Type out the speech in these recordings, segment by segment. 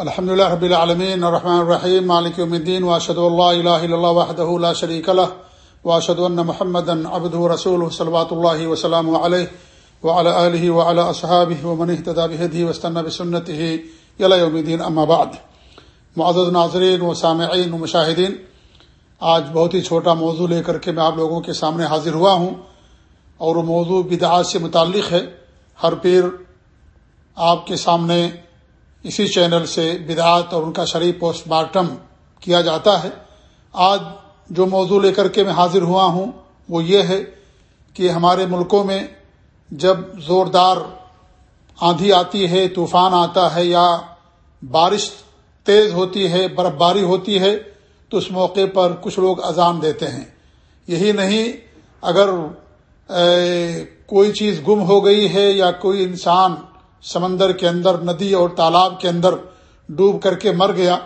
الحمد لله رب العالمين الرحمن الرحيم مالك يوم الدين واشهد ان لا اله الا الله وحده لا شريك له واشهد ان محمدا عبده ورسوله صلوات الله وسلامه عليه وعلى اله وعلى اصحابه ومن اهتدى بهديه واستنى بسنته الى يوم الدين اما بعد۔ معزز ناظرین و سامعین و مشاہدین، آج بہت ہی چھوٹا موضوع لے کر کے میں آپ لوگوں کے سامنے حاضر ہوا ہوں اور وہ موضوع بدعات سے متعلق ہے۔ ہر پیر آپ کے سامنے اسی چینل سے بدعات اور ان کا شریف پوسٹ مارٹم کیا جاتا ہے۔ آج جو موضوع لے کر کے میں حاضر ہوا ہوں، وہ یہ ہے کہ ہمارے ملکوں میں جب زوردار آندھی آتی ہے، طوفان آتا ہے یا بارش تیز ہوتی ہے برف باری ہوتی ہے، تو اس موقع پر کچھ لوگ اذان دیتے ہیں۔ یہی نہیں، اگر کوئی چیز گم ہو گئی ہے یا کوئی انسان سمندر کے اندر، ندی اور تالاب کے اندر ڈوب کر کے مر گیا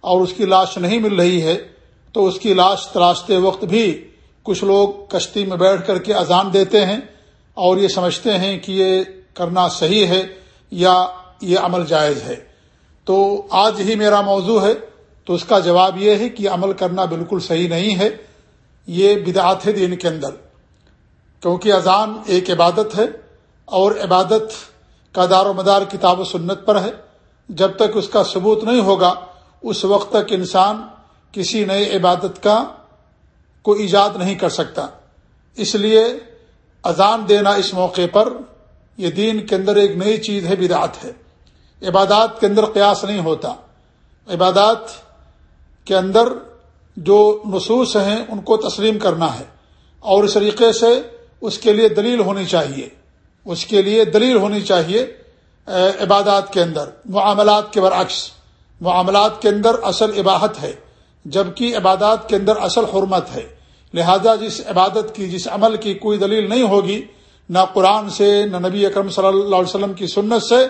اور اس کی لاش نہیں مل رہی ہے، تو اس کی لاش تلاشتے وقت بھی کچھ لوگ کشتی میں بیٹھ کر کے اذان دیتے ہیں اور یہ سمجھتے ہیں کہ یہ کرنا صحیح ہے یا یہ عمل جائز ہے۔ تو آج ہی میرا موضوع ہے، تو اس کا جواب یہ ہے کہ عمل کرنا بالکل صحیح نہیں ہے، یہ بدعات ہے دین کے اندر۔ کیونکہ اذان ایک عبادت ہے اور عبادت کا دار و مدار کتاب و سنت پر ہے۔ جب تک اس کا ثبوت نہیں ہوگا، اس وقت تک انسان کسی نئے عبادت کا کو ایجاد نہیں کر سکتا۔ اس لیے اذان دینا اس موقع پر یہ دین کے اندر ایک نئی چیز ہے، بدعت ہے۔ عبادات کے اندر قیاس نہیں ہوتا۔ عبادات کے اندر جو نصوص ہیں، ان کو تسلیم کرنا ہے۔ اور اس طریقے سے اس کے لیے دلیل ہونی چاہیے۔ اس کے لیے دلیل ہونی چاہیے عبادات کے اندر، معاملات کے برعکس۔ معاملات کے اندر اصل عباہت ہے، جبکہ عبادات کے اندر اصل حرمت ہے۔ لہذا جس عبادت کی، جس عمل کی کوئی دلیل نہیں ہوگی، نہ قرآن سے، نہ نبی اکرم صلی اللہ علیہ وسلم کی سنت سے،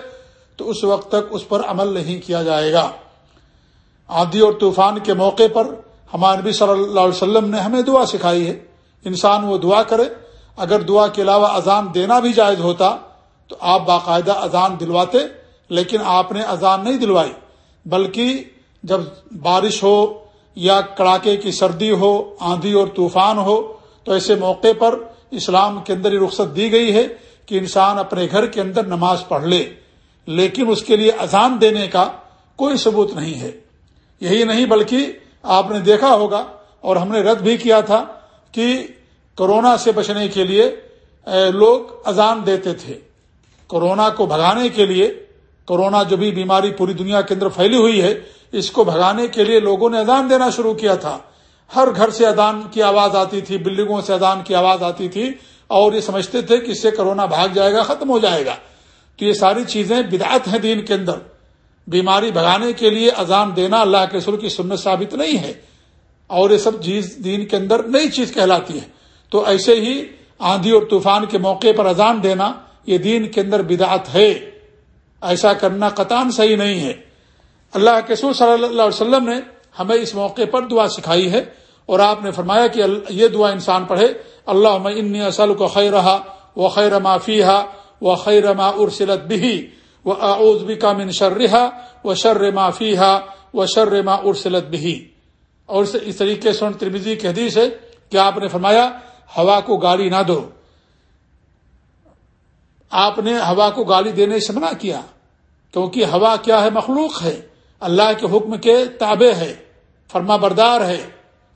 تو اس وقت تک اس پر عمل نہیں کیا جائے گا۔ آندھی اور طوفان کے موقع پر ہمارے نبی صلی اللہ علیہ وسلم نے ہمیں دعا سکھائی ہے۔ انسان وہ دعا کرے اگر دعا کے علاوہ اذان دینا بھی جائز ہوتا تو آپ باقاعدہ اذان دلواتے، لیکن آپ نے اذان نہیں دلوائی، بلکہ جب بارش ہو یا کڑاکے کی سردی ہو، آندھی اور طوفان ہو، تو ایسے موقع پر اسلام کے اندر یہ رخصت دی گئی ہے کہ انسان اپنے گھر کے اندر نماز پڑھ لے، لیکن اس کے لیے اذان دینے کا کوئی ثبوت نہیں ہے۔ یہی نہیں بلکہ آپ نے دیکھا ہوگا اور ہم نے رد بھی کیا تھا کہ کرونا سے بچنے کے لیے لوگ اذان دیتے تھے۔ کورونا کو بھگانے کے لیے کورونا جو بھی بیماری پوری دنیا کے اندر پھیلی ہوئی ہے، اس کو بھگانے کے لیے لوگوں نے اذان دینا شروع کیا تھا۔ ہر گھر سے اذان کی آواز آتی تھی، بلڈنگوں سے اذان کی آواز آتی تھی اور یہ سمجھتے تھے کہ اس سے کرونا بھاگ جائے گا، ختم ہو جائے گا۔ تو یہ ساری چیزیں بدعت ہیں دین کے اندر۔ بیماری بھگانے کے لیے اذان دینا اللہ کے رسول کی سنت ثابت نہیں ہے۔ اور یہ سب چیز دین کے اندر نئی چیز کہلاتی ہے۔ تو ایسے ہی آندھی اور طوفان کے موقع پر اذان دینا یہ دین کے اندر بدعت ہے۔ ایسا کرنا قطان صحیح نہیں ہے۔ اللہ کے سور صلی اللہ علیہ وسلم نے ہمیں اس موقع پر دعا سکھائی ہے اور آپ نے فرمایا کہ یہ دعا انسان پڑھے۔ اللہ ان اصل کو خیر رہا وہ خیر معافی و خیر ما ارسلت بھی وہ اعوذ کا من شرحا و شر معافی و شر ما ارسلت بھی اور اس طریقے سے ترمیزی کی حدیث ہے کہ آپ نے فرمایا ہوا کو گالی نہ دو۔ آپ نے ہوا کو گالی دینے سے منع کیا۔ کیونکہ ہوا کیا ہے مخلوق ہے۔ اللہ کے حکم کے تابع ہے۔ فرما بردار ہے۔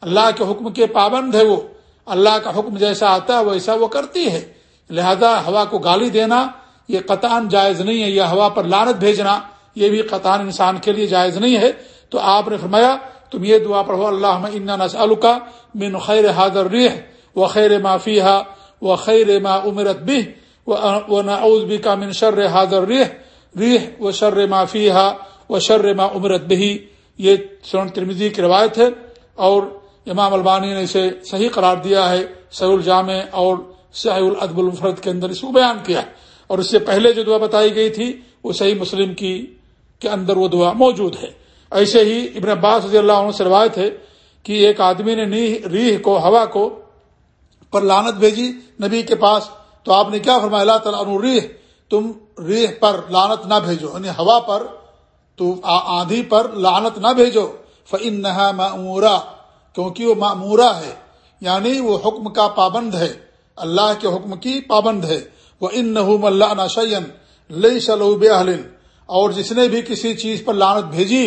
اللہ کے حکم کے پابند ہے وہ۔ اللہ کا حکم جیسا آتا ہے ویسا وہ کرتی ہے۔ لہذا ہوا کو گالی دینا یہ قطان جائز نہیں ہے۔ یا ہوا پر لانت بھیجنا یہ بھی قطان انسان کے لیے جائز نہیں ہے۔ تو آپ نے فرمایا، تم یہ دعا پڑھو اللہ انا نسل کا من خیر حاضر ریح و خیر معافی و خیر ما عمرت بھی وہ نعوذ بھی کا من شر حاضر ریح ریح و شر معافی و شر ما عمرت بھی یہ سن ترمیزی کی روایت ہے اور امام البانی نے اسے صحیح قرار دیا ہے سعی الجامع اور سعی الادب الفرد کے اندر اس کو بیان کیا ہے۔ اور اس سے پہلے جو دعا بتائی گئی تھی، وہ صحیح مسلم کی کے اندر وہ دعا موجود ہے۔ ایسے ہی ابن عباس رضی اللہ عنہ سے روایت ہے کہ ایک آدمی نے ریح کو، ہوا کو پر لانت بھیجی نبی کے پاس، تو آپ نے کیا فرمایا؟ اللہ تعالیٰ ریح تم ریح پر لانت نہ بھیجو یعنی ہوا پر، تو آندھی پر لانت نہ بھیجو فن نہ معمورہ کیونکہ وہ معمورہ ہے یعنی وہ حکم کا پابند ہے، اللہ کے حکم کی پابند ہے وہ ان نحم اللہ نشین لئی سلوب اور جس نے بھی کسی چیز پر لانت بھیجی،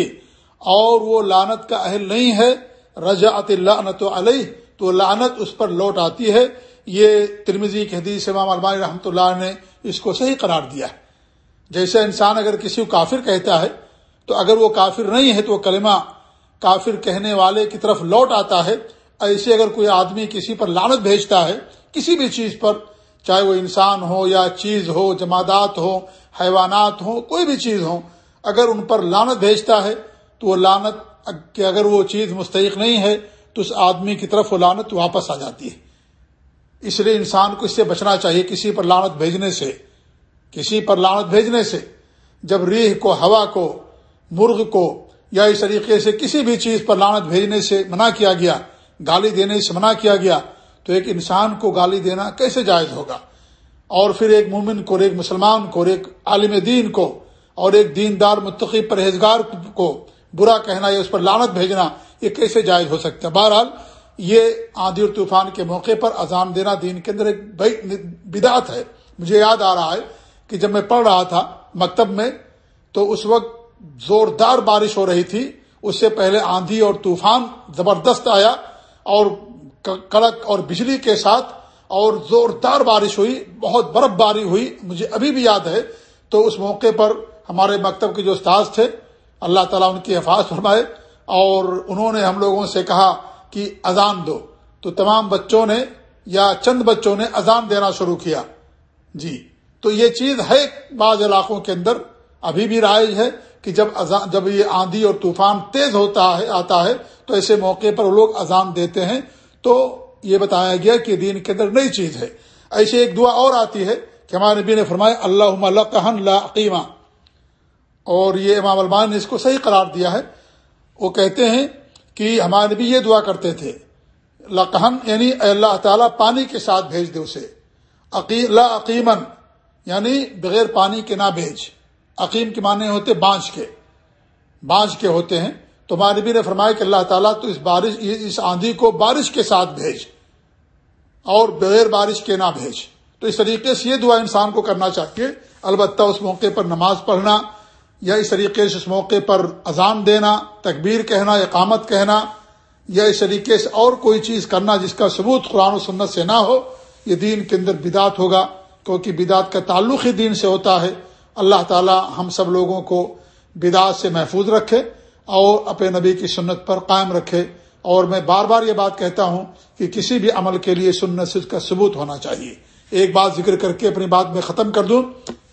اور وہ لانت کا اہل نہیں ہے رجا اللہ علیہ تو لانت اس پر لوٹ آتی ہے۔ یہ ترمیزی کی حدیث امام علماء رحمۃ اللہ نے اس کو صحیح قرار دیا ہے۔ جیسے انسان اگر کسی کو کافر کہتا ہے، تو اگر وہ کافر نہیں ہے، تو وہ کلمہ کافر کہنے والے کی طرف لوٹ آتا ہے۔ ایسے اگر کوئی آدمی کسی پر لانت بھیجتا ہے، کسی بھی چیز پر، چاہے وہ انسان ہو یا چیز ہو، جمادات ہو، حیوانات ہوں کوئی بھی چیز ہو، اگر ان پر لانت بھیجتا ہے، تو وہ لانت کہ اگر وہ چیز مستحق نہیں ہے تو اس آدمی کی طرف وہ لانت واپس آ جاتی ہے۔ اس لیے انسان کو اس سے بچنا چاہیے کسی پر لانت بھیجنے سے، کسی پر لانت بھیجنے سے۔ جب ریح کو، ہوا کو، مرغ کو یا اس طریقے سے کسی بھی چیز پر لانت بھیجنے سے منع کیا گیا، گالی دینے سے منع کیا گیا، تو ایک انسان کو گالی دینا کیسے جائز ہوگا؟ اور پھر ایک مومن کو اور ایک مسلمان کو اور ایک عالم دین کو اور ایک دیندار، متقی پرہیزگار کو برا کہنا یا اس پر لانت بھیجنا یہ کیسے جائز ہو سکتا ہے؟ بہرحال، یہ آندھی اور طوفان کے موقع پر اذان دینا دین کے اندر ایک بدعت ہے۔ مجھے یاد آ رہا ہے کہ جب میں پڑھ رہا تھا مکتب میں، تو اس وقت زوردار بارش ہو رہی تھی۔ اس سے پہلے آندھی اور طوفان زبردست آیا اور کڑک اور بجلی کے ساتھ اور زوردار بارش ہوئی، بہت برف باری ہوئی۔ مجھے ابھی بھی یاد ہے۔ تو اس موقع پر ہمارے مکتب کے جو استاذ تھے، اللہ تعالیٰ ان کی حفاظ فرمائے۔ اور انہوں نے ہم لوگوں سے کہا کہ اذان دو۔ تو تمام بچوں نے یا چند بچوں نے اذان دینا شروع کیا۔ جی۔ تو یہ چیز ہے بعض علاقوں کے اندر۔ ابھی بھی رائج ہے کہ جب جب یہ آندھی اور طوفان تیز ہوتا ہے، آتا ہے، تو ایسے موقع پر لوگ اذان دیتے ہیں۔ تو یہ بتایا گیا کہ دین کے اندر نئی چیز ہے۔ ایسے ایک دعا اور آتی ہے کہ ہمارے نبی نے فرمایا اللہ لا عقیمہ اور یہ امام المان نے اس کو صحیح قرار دیا ہے۔ وہ کہتے ہیں کہ ہمارے نبی یہ دعا کرتے تھے لقہن یعنی اللہ تعالیٰ پانی کے ساتھ بھیج دے اسے۔ لا عقیمن یعنی بغیر پانی کے نہ بھیج۔ عقیم کے معنی ہوتے بانج کے۔ بانج کے ہوتے ہیں۔ تو ہمارے نبی نے فرمایا کہ اللہ تعالیٰ تو اس بارش، اس آندھی کو بارش کے ساتھ بھیج اور بغیر بارش کے نہ بھیج۔ تو اس طریقے سے یہ دعا انسان کو کرنا چاہیے۔ البتہ اس موقع پر نماز پڑھنا یا اس طریقے سے اس موقع پر اذان دینا، تکبیر کہنا، اقامت کہنا، یا اس طریقے سے اور کوئی چیز کرنا جس کا ثبوت قرآن و سنت سے نہ ہو، یہ دین کے اندر بدات ہوگا، کیونکہ بدعت کا تعلق ہی دین سے ہوتا ہے۔ اللہ تعالی ہم سب لوگوں کو بدعت سے محفوظ رکھے اور اپنے نبی کی سنت پر قائم رکھے۔ اور میں بار بار یہ بات کہتا ہوں کہ کسی بھی عمل کے لیے سنت سے اس کا ثبوت ہونا چاہیے۔ ایک بات ذکر کر کے اپنی بات میں ختم کر دوں۔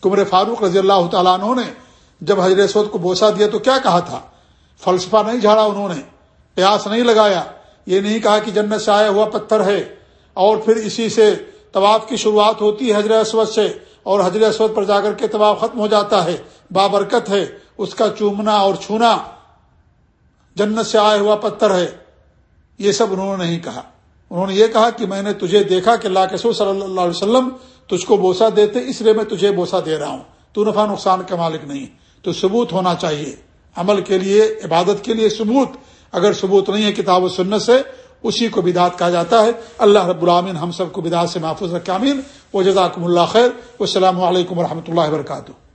کمر فاروق رضی اللہ تعالیٰ عنہ نے جب حضرت سعود کو بوسا دیا تو کیا کہا تھا؟ فلسفہ نہیں جھاڑا انہوں نے پیاس نہیں لگایا، یہ نہیں کہا کہ جنت سے آیا ہوا پتھر ہے۔ اور پھر اسی سے طواف کی شروعات ہوتی ہے حضرت اسود سے، اور حضرت اسود پر جا کر کے طواف ختم ہو جاتا ہے۔ بابرکت ہے، اس کا چومنا اور چھونا۔ جنت سے آیا ہوا پتھر ہے۔ یہ سب انہوں نے نہیں کہا۔ انہوں نے یہ کہا کہ میں نے تجھے دیکھا کہ اللہ کے صلی اللہ علیہ وسلم تجھ کو بوسا دیتے، اس لیے میں تجھے بوسا دے رہا ہوں۔ تو نفع نقصان کا مالک نہیں۔ تو ثبوت ہونا چاہیے۔ عمل کے لیے، عبادت کے لیے ثبوت۔ اگر ثبوت نہیں ہے کتاب و سنت سے، اسی کو بدعت کہا جاتا ہے۔ اللہ رب العامن ہم سب کو بدعت سے محفوظ رکھے امین و جزاکم اللہ خیر۔ السلام علیکم و اللہ وبرکاتہ۔